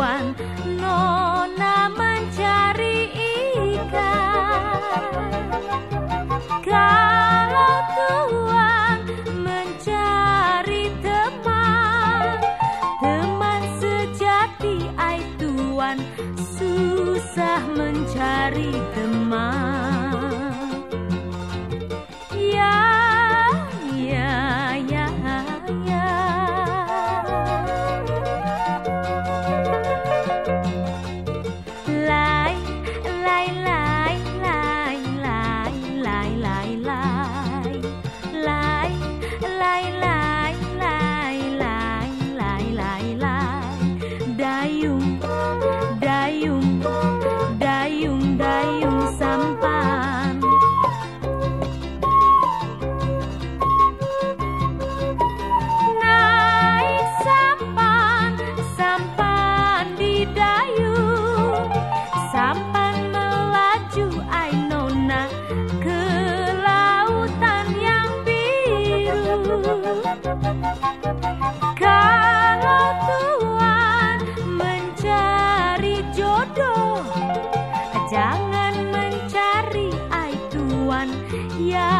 Tuan. Nona mencari ikan. Kalau tuan mencari teman Teman sejati ai tuan Susah mencari teman. yeah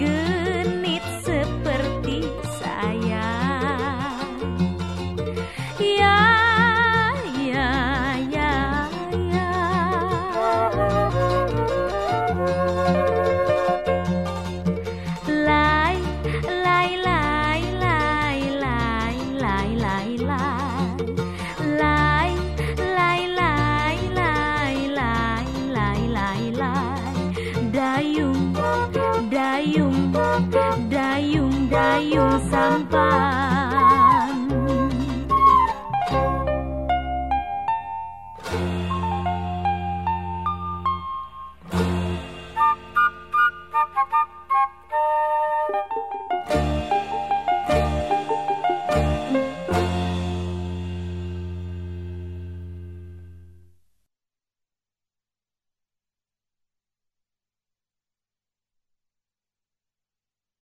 genit seperti saya Ya ya ya ya Lai lai lai lai lai lai lai lai Lai lai lai lai lai lai lai lai